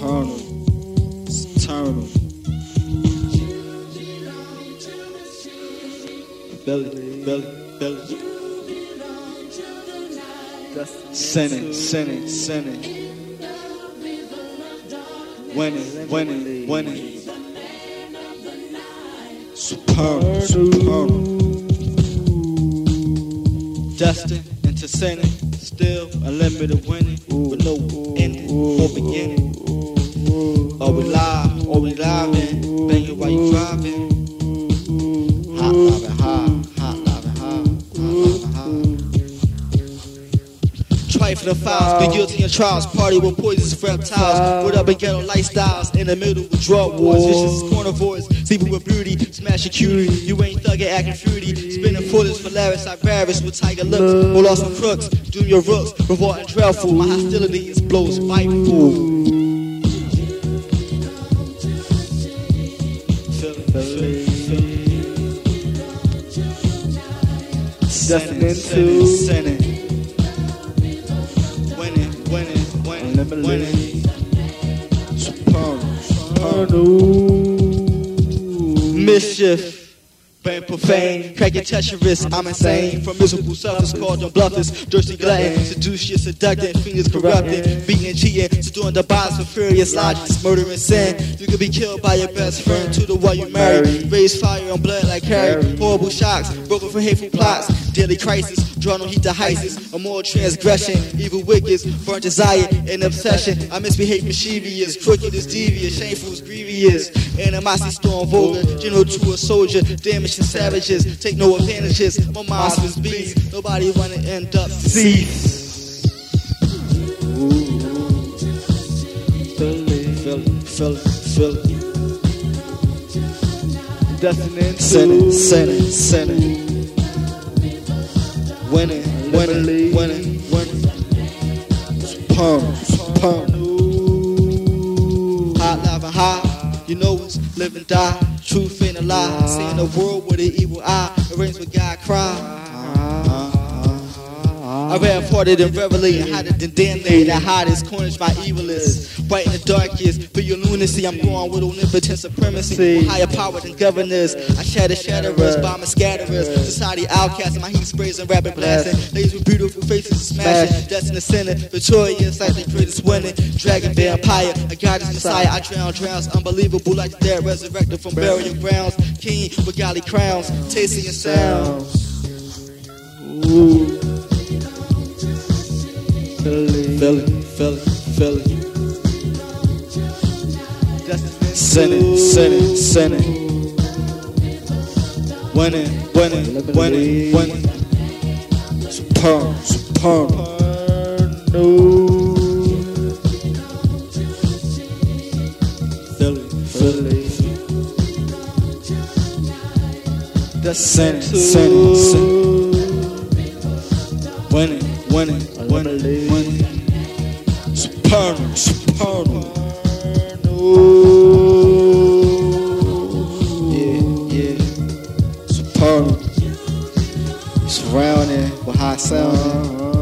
Eternal. It's eternal. Belly, belly, belly. Sinning, sinning, sinning. Winning, winning, winning. Supernal, supernal. Destined into sinning. Still unlimited winning. With no ending or beginning. High. the files, be guilty of trials, party with poisonous reptiles, put up in ghetto lifestyles, in the middle of drug wars, vicious carnivores, sleeping with beauty, smashing cutie, you ain't thuggin' acting fruity, spinning foolish, Polaris, Ibarus with tiger lips, all off some crooks, junior rooks, revolting dreadful, my hostility is blows spiteful. Feel it, feel Mischief. Brain profane, cracking treacherous, I'm insane. From miserable suffers called on bluffers, thirsty glutton, seduced, seductive, fingers corrupted, beating, and cheating, seducing the bodies for furious logics, murder and sin. You could be killed by your best friend. To the one you marry. Raise fire on blood like Harry, horrible shocks, broken from hateful plots, daily crisis, drawn on heat to heists, a moral transgression, evil wickets, burnt desire and obsession. I misbehave mischievous, crooked is devious, shameful is grievous, animosity storm vulgar, general to a soldier, damage to savages, take no advantages, my monster's beast, nobody wanna end up deceased. Feel it, feel it, feel it. Destined Sinning, sinning, sinning. Winning, winning, winning, winning. Supernal, supernal. Hot, live, and high. You know it's live and die. Truth ain't a lie. Seeing the world with an evil eye. Arrange with God cry. I ran parted in reveille and hotter than Danley. The hottest corners my evil is. Bright in the darkest, for your lunacy, I'm going with omnipotent supremacy. Higher power than governors. I shatter shatterers, bomb scatterers. Society outcasts, my heat sprays and rapid blasting. Ladies with beautiful faces smashing. in the center victorious like the greatest winning. Dragon vampire, a goddess messiah. I drown, drowns, unbelievable like the dead resurrected from burial grounds. King with godly crowns, tasting your sounds. Sinning, sinning, sinning. Winning, winning, winning, winning. Supernal, supernal. Feel it, feel it. Sinning, sinning, sinning. Winning, winning, winning, winning. Supernal, supernal. Yeah, Supernal. Surrounding with high sound.